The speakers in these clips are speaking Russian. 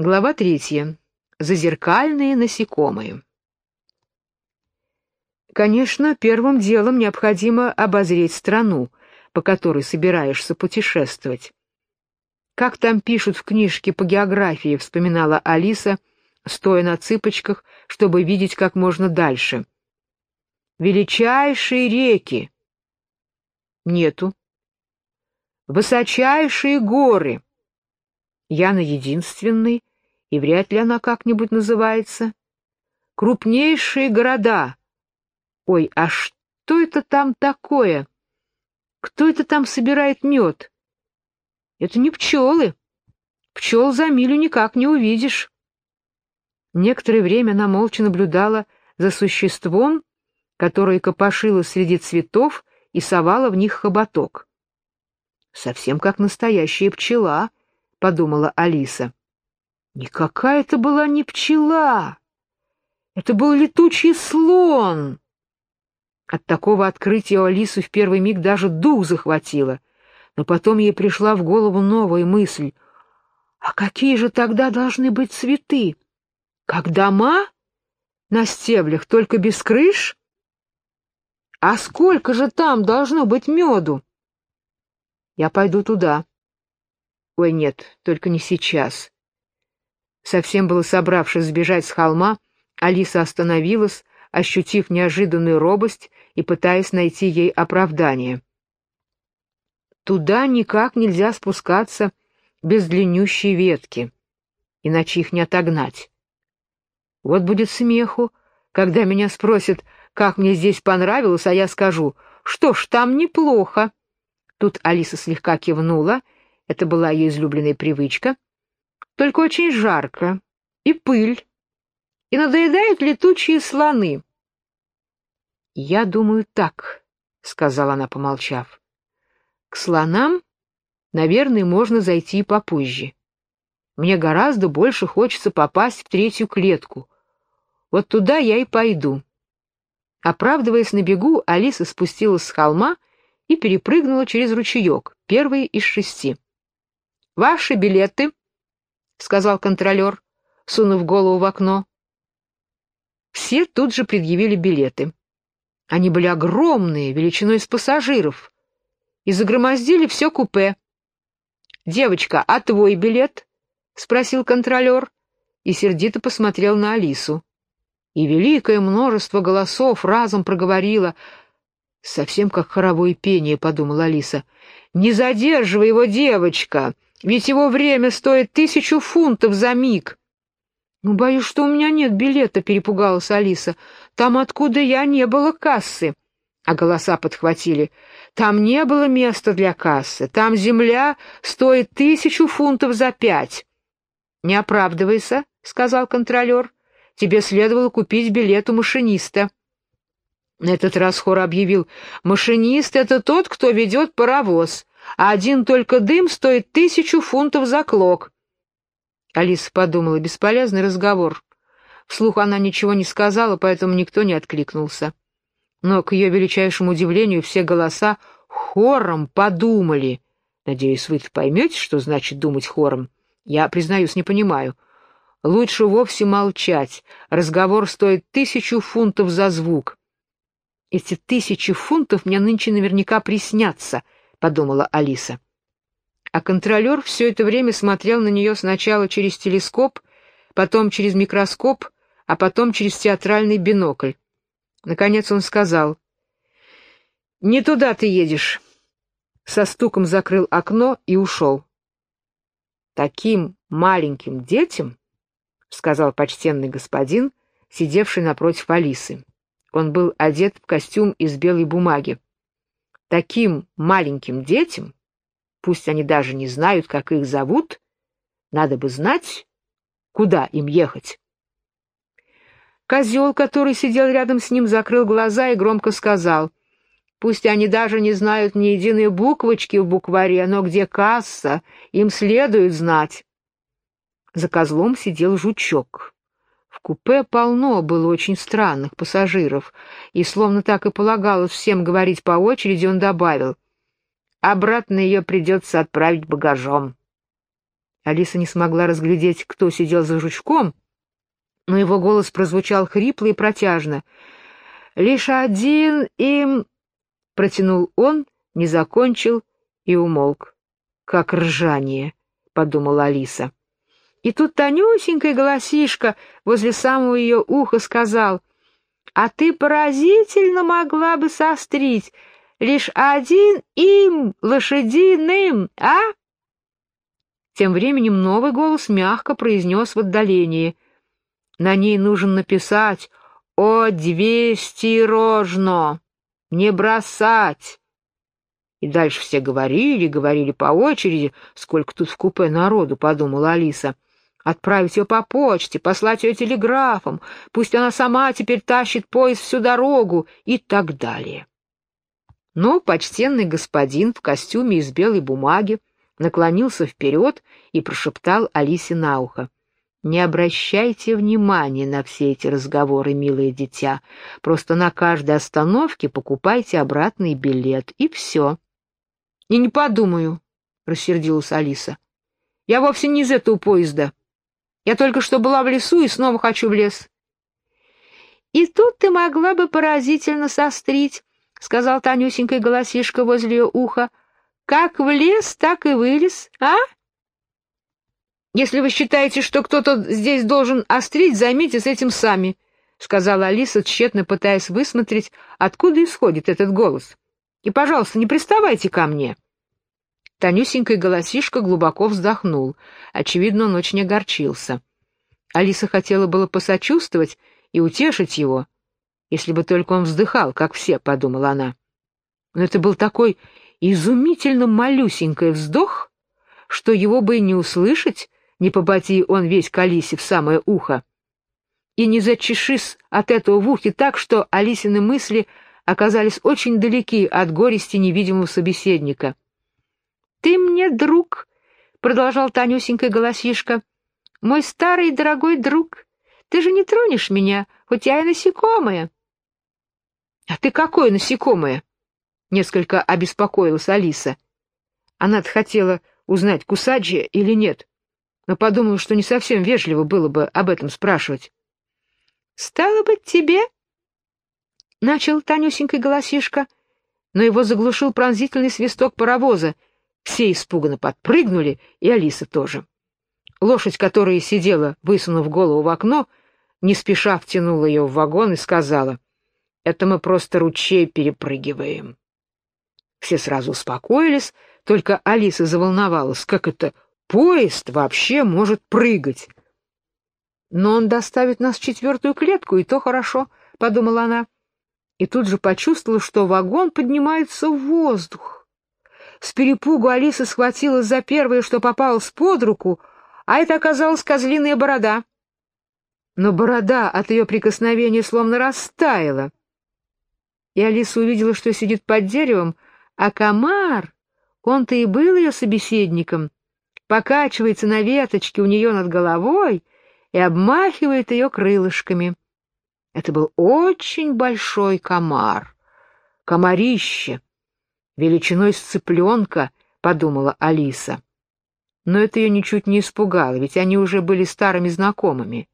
Глава третья. Зазеркальные насекомые. Конечно, первым делом необходимо обозреть страну, по которой собираешься путешествовать. Как там пишут в книжке по географии, вспоминала Алиса, стоя на цыпочках, чтобы видеть как можно дальше. Величайшие реки. Нету. Высочайшие горы. Яна единственный, и вряд ли она как-нибудь называется. Крупнейшие города. Ой, а что это там такое? Кто это там собирает мед? Это не пчелы. Пчел за милю никак не увидишь. Некоторое время она молча наблюдала за существом, которое копошило среди цветов и совало в них хоботок. «Совсем как настоящая пчела», — подумала Алиса. Никакая это была не пчела. Это был летучий слон. От такого открытия у Алису в первый миг даже дух захватило. Но потом ей пришла в голову новая мысль. А какие же тогда должны быть цветы? Как дома? На стеблях, только без крыш? А сколько же там должно быть меду? Я пойду туда. Ой, нет, только не сейчас. Совсем было собравшись сбежать с холма, Алиса остановилась, ощутив неожиданную робость и пытаясь найти ей оправдание. Туда никак нельзя спускаться без длиннющей ветки, иначе их не отогнать. Вот будет смеху, когда меня спросят, как мне здесь понравилось, а я скажу, что ж, там неплохо. Тут Алиса слегка кивнула, это была ее излюбленная привычка — только очень жарко, и пыль, и надоедают летучие слоны. «Я думаю так», — сказала она, помолчав. «К слонам, наверное, можно зайти попозже. Мне гораздо больше хочется попасть в третью клетку. Вот туда я и пойду». Оправдываясь на бегу, Алиса спустилась с холма и перепрыгнула через ручеек, первый из шести. «Ваши билеты!» — сказал контролер, сунув голову в окно. Все тут же предъявили билеты. Они были огромные, величиной с пассажиров, и загромоздили все купе. «Девочка, а твой билет?» — спросил контролер и сердито посмотрел на Алису. И великое множество голосов разом проговорило. «Совсем как хоровое пение», — подумала Алиса. «Не задерживай его, девочка!» Ведь его время стоит тысячу фунтов за миг. «Ну, боюсь, что у меня нет билета», — перепугалась Алиса. «Там, откуда я, не было кассы». А голоса подхватили. «Там не было места для кассы. Там земля стоит тысячу фунтов за пять». «Не оправдывайся», — сказал контролер. «Тебе следовало купить билет у машиниста». На этот раз хор объявил. «Машинист — это тот, кто ведет паровоз а один только дым стоит тысячу фунтов за клок. Алиса подумала, бесполезный разговор. Вслух она ничего не сказала, поэтому никто не откликнулся. Но, к ее величайшему удивлению, все голоса хором подумали. Надеюсь, вы поймете, что значит думать хором. Я, признаюсь, не понимаю. Лучше вовсе молчать. Разговор стоит тысячу фунтов за звук. Эти тысячи фунтов мне нынче наверняка приснятся —— подумала Алиса. А контролер все это время смотрел на нее сначала через телескоп, потом через микроскоп, а потом через театральный бинокль. Наконец он сказал, «Не туда ты едешь». Со стуком закрыл окно и ушел. «Таким маленьким детям», — сказал почтенный господин, сидевший напротив Алисы. Он был одет в костюм из белой бумаги таким маленьким детям, пусть они даже не знают, как их зовут, надо бы знать, куда им ехать. Козел, который сидел рядом с ним, закрыл глаза и громко сказал, «Пусть они даже не знают ни единой буквочки в букваре, но где касса, им следует знать». За козлом сидел жучок. Купе полно было очень странных пассажиров, и, словно так и полагалось всем говорить по очереди, он добавил, «Обратно ее придется отправить багажом». Алиса не смогла разглядеть, кто сидел за жучком, но его голос прозвучал хрипло и протяжно. «Лишь один им...» — протянул он, не закончил и умолк. «Как ржание!» — подумала Алиса. И тут тонюсенькая голосишка возле самого ее уха сказал, «А ты поразительно могла бы сострить лишь один им лошадиным, а?» Тем временем новый голос мягко произнес в отдалении. «На ней нужно написать «О, двести рожно! Не бросать!» И дальше все говорили, говорили по очереди, сколько тут в купе народу, подумала Алиса. Отправить ее по почте, послать ее телеграфом, пусть она сама теперь тащит поезд всю дорогу и так далее. Но почтенный господин в костюме из белой бумаги наклонился вперед и прошептал Алисе на ухо. «Не обращайте внимания на все эти разговоры, милое дитя. Просто на каждой остановке покупайте обратный билет, и все». «И не подумаю», — рассердилась Алиса. «Я вовсе не из этого поезда. Я только что была в лесу и снова хочу в лес». «И тут ты могла бы поразительно сострить», — сказал тонюсенькая голосишка возле ее уха. Как влез, так и вылез, а? Если вы считаете, что кто-то здесь должен острить, займитесь этим сами, — сказала Алиса, тщетно пытаясь высмотреть, откуда исходит этот голос. И, пожалуйста, не приставайте ко мне. Тонюсенькая голосишка глубоко вздохнул. Очевидно, он очень огорчился. Алиса хотела было посочувствовать и утешить его, если бы только он вздыхал, как все, — подумала она. Но это был такой изумительно малюсенький вздох, что его бы и не услышать, не побати он весь к Алисе в самое ухо. И не зачешись от этого в ухе так, что Алисины мысли оказались очень далеки от горести невидимого собеседника. «Ты мне друг», — продолжал Танюсенькая голосишка, — «мой старый дорогой друг, ты же не тронешь меня, хоть я и насекомая». «А ты какое насекомое?» — несколько обеспокоилась Алиса. Она-то хотела узнать, кусаджия или нет, но подумала, что не совсем вежливо было бы об этом спрашивать. «Стало быть, тебе?» — начал тонюсенький голосишка, но его заглушил пронзительный свисток паровоза. Все испуганно подпрыгнули, и Алиса тоже. Лошадь, которая сидела, высунув голову в окно, не спеша втянула ее в вагон и сказала, «Это мы просто ручей перепрыгиваем». Все сразу успокоились, только Алиса заволновалась, как это поезд вообще может прыгать. «Но он доставит нас в четвертую клетку, и то хорошо», — подумала она. И тут же почувствовала, что вагон поднимается в воздух. С перепугу Алиса схватилась за первое, что попалось под руку, а это оказалась козлиная борода. Но борода от ее прикосновения словно растаяла. И Алиса увидела, что сидит под деревом, а комар, он-то и был ее собеседником, покачивается на веточке у нее над головой и обмахивает ее крылышками. Это был очень большой комар, комарище, величиной с цыпленка, подумала Алиса. Но это ее ничуть не испугало, ведь они уже были старыми знакомыми.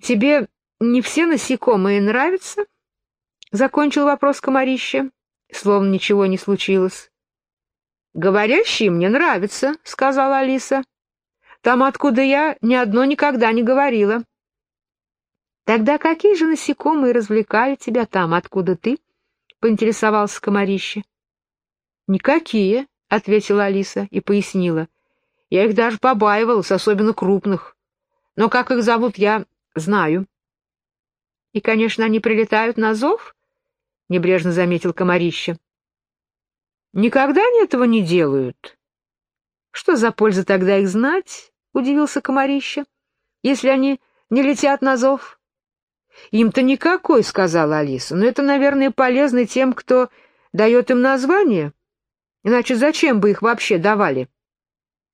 «Тебе не все насекомые нравятся?» — закончил вопрос комарище словно ничего не случилось. «Говорящие мне нравятся», — сказала Алиса. «Там, откуда я, ни одно никогда не говорила». «Тогда какие же насекомые развлекали тебя там, откуда ты?» — поинтересовался комарище. «Никакие», — ответила Алиса и пояснила. «Я их даже побаивалась, особенно крупных. Но как их зовут, я знаю». «И, конечно, они прилетают на зов?» — небрежно заметил комарище. «Никогда они этого не делают». «Что за польза тогда их знать?» — удивился комарище. «Если они не летят на зов?» «Им-то никакой», — сказала Алиса, — «но это, наверное, полезно тем, кто дает им название. Иначе зачем бы их вообще давали?»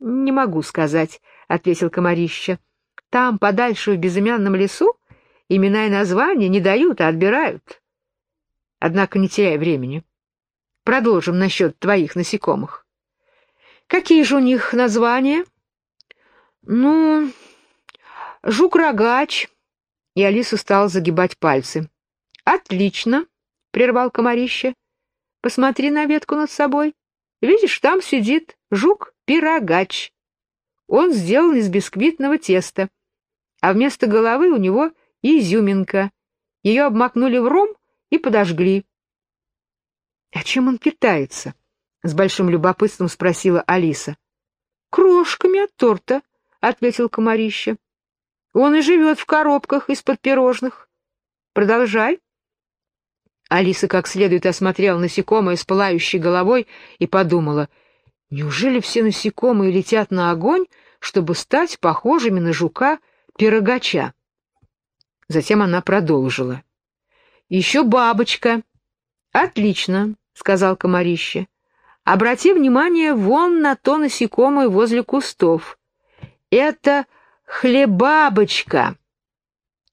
«Не могу сказать», — ответил комарище. «Там, подальше в безымянном лесу, имена и названия не дают, а отбирают. Однако не теряй времени. Продолжим насчет твоих насекомых. Какие же у них названия? Ну, жук-рогач. И Алиса стала загибать пальцы. Отлично, прервал комарище. Посмотри на ветку над собой. Видишь, там сидит жук-пирогач. Он сделан из бисквитного теста, а вместо головы у него изюминка. Ее обмакнули в ром и подожгли. — А чем он питается? — с большим любопытством спросила Алиса. — Крошками от торта, — ответил комарище. — Он и живет в коробках из-под пирожных. Продолжай. Алиса как следует осмотрела насекомое с пылающей головой и подумала, неужели все насекомые летят на огонь, чтобы стать похожими на жука-пирогача? Затем она продолжила. «Еще бабочка». «Отлично», — сказал комарище. «Обрати внимание вон на то насекомое возле кустов. Это хлебабочка.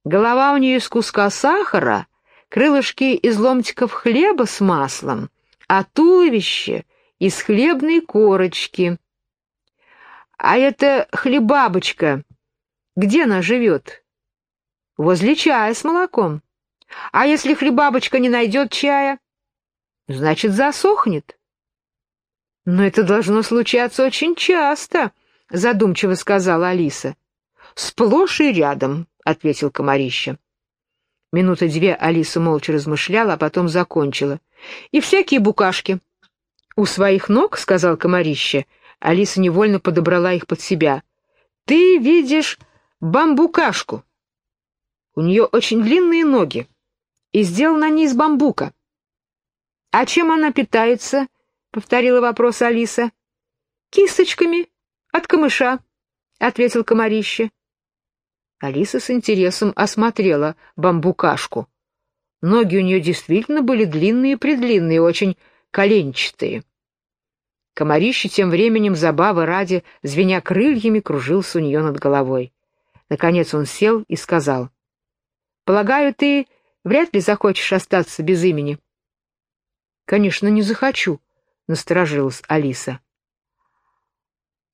Голова у нее из куска сахара, крылышки из ломтиков хлеба с маслом, а туловище из хлебной корочки. А эта хлебабочка, где она живет? Возле чая с молоком. А если хлебабочка не найдет чая? Значит, засохнет. Но это должно случаться очень часто, задумчиво сказала Алиса. Сплошь и рядом, ответил комарище. Минуты две Алиса молча размышляла, а потом закончила. «И всякие букашки». «У своих ног», — сказал комарище, Алиса невольно подобрала их под себя. «Ты видишь бамбукашку. У нее очень длинные ноги, и сделана они из бамбука». «А чем она питается?» — повторила вопрос Алиса. «Кисточками от камыша», — ответил комарище. Алиса с интересом осмотрела бамбукашку. Ноги у нее действительно были длинные-предлинные, очень коленчатые. Комарище тем временем забавы ради, звеня крыльями, кружился у нее над головой. Наконец он сел и сказал, «Полагаю, ты вряд ли захочешь остаться без имени». «Конечно, не захочу», — насторожилась Алиса.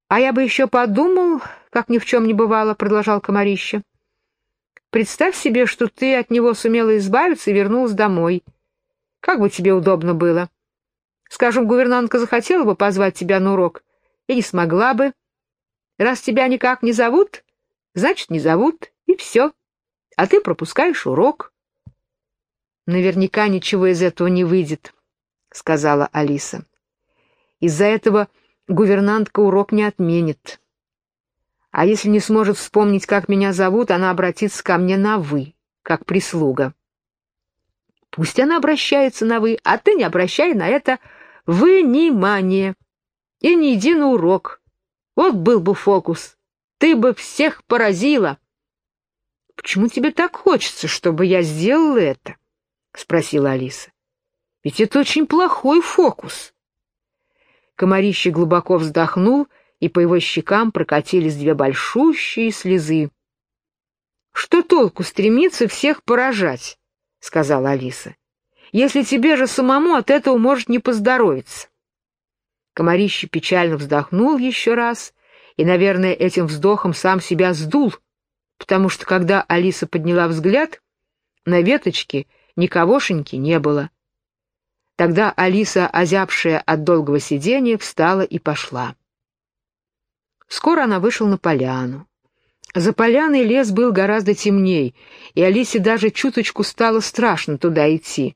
«А я бы еще подумал, как ни в чем не бывало», — продолжал комарище. «Представь себе, что ты от него сумела избавиться и вернулась домой. Как бы тебе удобно было. Скажем, гувернантка захотела бы позвать тебя на урок, и не смогла бы. Раз тебя никак не зовут, значит, не зовут, и все. А ты пропускаешь урок». «Наверняка ничего из этого не выйдет», — сказала Алиса. «Из-за этого гувернантка урок не отменит. А если не сможет вспомнить, как меня зовут, она обратится ко мне на «вы», как прислуга. Пусть она обращается на «вы», а ты не обращай на это внимание. И не иди на урок. Вот был бы фокус. Ты бы всех поразила. — Почему тебе так хочется, чтобы я сделала это? — спросила Алиса. — Ведь это очень плохой фокус. Комарище глубоко вздохнул, и по его щекам прокатились две большущие слезы. «Что толку стремиться всех поражать?» — сказала Алиса. «Если тебе же самому от этого может не поздоровиться». Комарище печально вздохнул еще раз и, наверное, этим вздохом сам себя сдул, потому что, когда Алиса подняла взгляд, на веточке никогошеньки не было. Тогда Алиса, озябшая от долгого сидения, встала и пошла. Скоро она вышла на поляну. За поляной лес был гораздо темней, и Алисе даже чуточку стало страшно туда идти.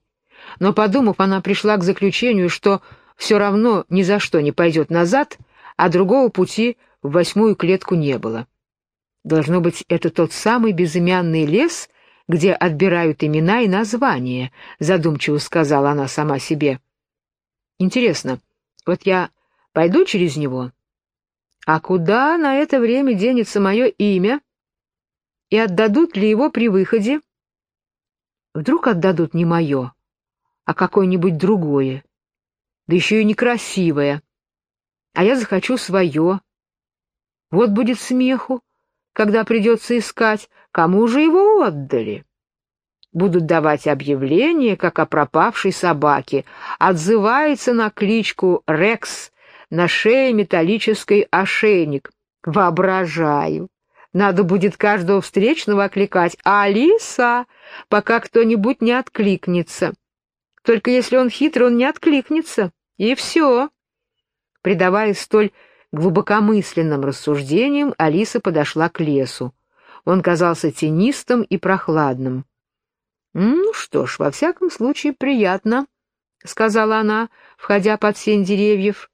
Но, подумав, она пришла к заключению, что все равно ни за что не пойдет назад, а другого пути в восьмую клетку не было. Должно быть, это тот самый безымянный лес — где отбирают имена и названия, задумчиво сказала она сама себе. Интересно, вот я пойду через него, а куда на это время денется мое имя? И отдадут ли его при выходе? Вдруг отдадут не мое, а какое-нибудь другое, да еще и некрасивое, а я захочу свое. Вот будет смеху, когда придется искать, кому же его отдали. Будут давать объявление, как о пропавшей собаке, отзывается на кличку Рекс, на шее металлический ошейник. Воображаю. Надо будет каждого встречного окликать «Алиса!», пока кто-нибудь не откликнется. Только если он хитрый, он не откликнется. И все. Придавая столь глубокомысленным рассуждениям, Алиса подошла к лесу. Он казался тенистым и прохладным. «Ну что ж, во всяком случае, приятно», — сказала она, входя под сень деревьев.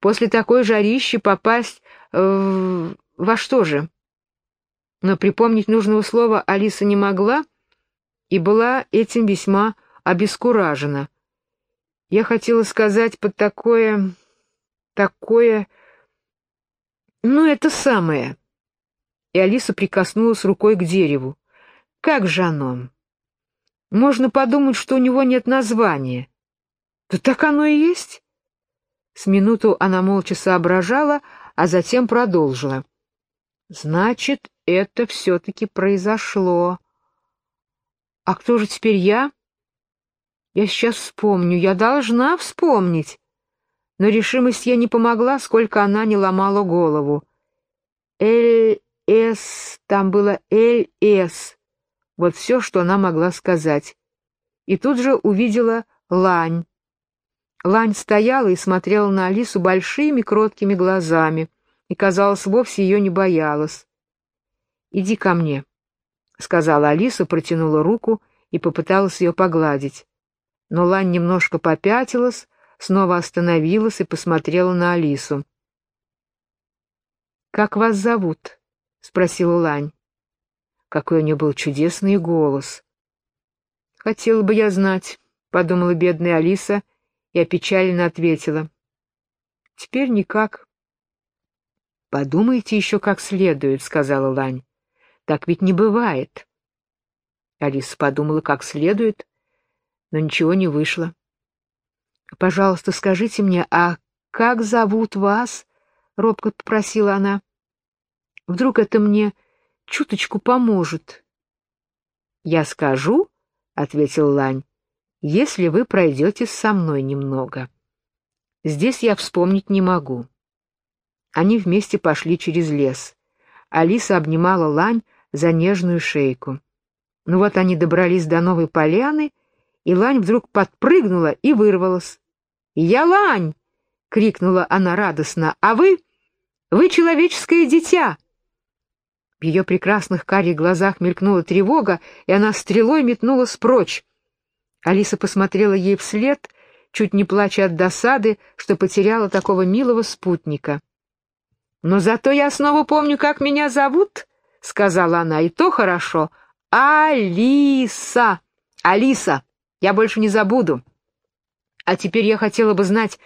«После такой жарищи попасть в... во что же?» Но припомнить нужного слова Алиса не могла и была этим весьма обескуражена. Я хотела сказать под такое... такое... Ну, это самое. И Алиса прикоснулась рукой к дереву. Как же оно? Можно подумать, что у него нет названия. Да так оно и есть. С минуту она молча соображала, а затем продолжила. Значит, это все-таки произошло. А кто же теперь я? Я сейчас вспомню, я должна вспомнить. Но решимость ей не помогла, сколько она не ломала голову. Эль-С, там было Эль-С. Вот все, что она могла сказать. И тут же увидела Лань. Лань стояла и смотрела на Алису большими кроткими глазами, и, казалось, вовсе ее не боялась. «Иди ко мне», — сказала Алиса, протянула руку и попыталась ее погладить. Но Лань немножко попятилась, снова остановилась и посмотрела на Алису. «Как вас зовут?» — спросила Лань. Какой у нее был чудесный голос. «Хотела бы я знать», — подумала бедная Алиса и опечаленно ответила. «Теперь никак». «Подумайте еще как следует», — сказала Лань. «Так ведь не бывает». Алиса подумала как следует, но ничего не вышло. «Пожалуйста, скажите мне, а как зовут вас?» — робко попросила она. «Вдруг это мне чуточку поможет. «Я скажу», — ответил Лань, — «если вы пройдете со мной немного. Здесь я вспомнить не могу». Они вместе пошли через лес. Алиса обнимала Лань за нежную шейку. Ну вот они добрались до новой поляны, и Лань вдруг подпрыгнула и вырвалась. «Я Лань!» — крикнула она радостно. «А вы? Вы человеческое дитя!» В ее прекрасных карих глазах мелькнула тревога, и она стрелой метнулась прочь. Алиса посмотрела ей вслед, чуть не плача от досады, что потеряла такого милого спутника. «Но зато я снова помню, как меня зовут», — сказала она, — «и то хорошо. Алиса! Алиса! Я больше не забуду. А теперь я хотела бы знать,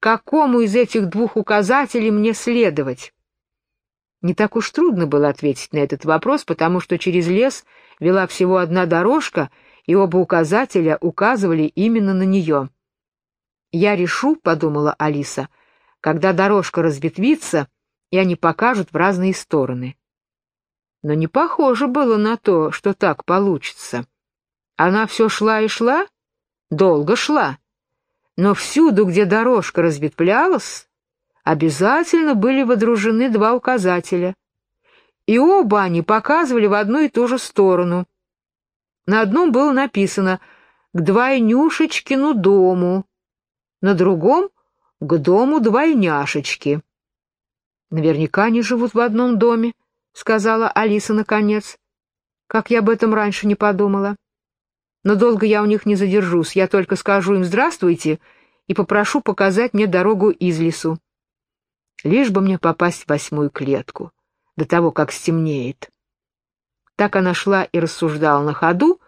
какому из этих двух указателей мне следовать». Не так уж трудно было ответить на этот вопрос, потому что через лес вела всего одна дорожка, и оба указателя указывали именно на нее. «Я решу», — подумала Алиса, — «когда дорожка разветвится, и они покажут в разные стороны». Но не похоже было на то, что так получится. Она все шла и шла, долго шла, но всюду, где дорожка разветвлялась, обязательно были водружены два указателя, и оба они показывали в одну и ту же сторону. На одном было написано «К двойнюшечкину дому», на другом — «К дому двойняшечки». «Наверняка они живут в одном доме», — сказала Алиса наконец. «Как я об этом раньше не подумала. Но долго я у них не задержусь, я только скажу им «здравствуйте» и попрошу показать мне дорогу из лесу лишь бы мне попасть в восьмую клетку, до того, как стемнеет. Так она шла и рассуждала на ходу,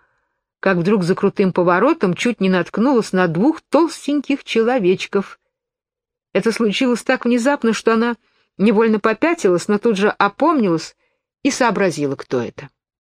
как вдруг за крутым поворотом чуть не наткнулась на двух толстеньких человечков. Это случилось так внезапно, что она невольно попятилась, но тут же опомнилась и сообразила, кто это.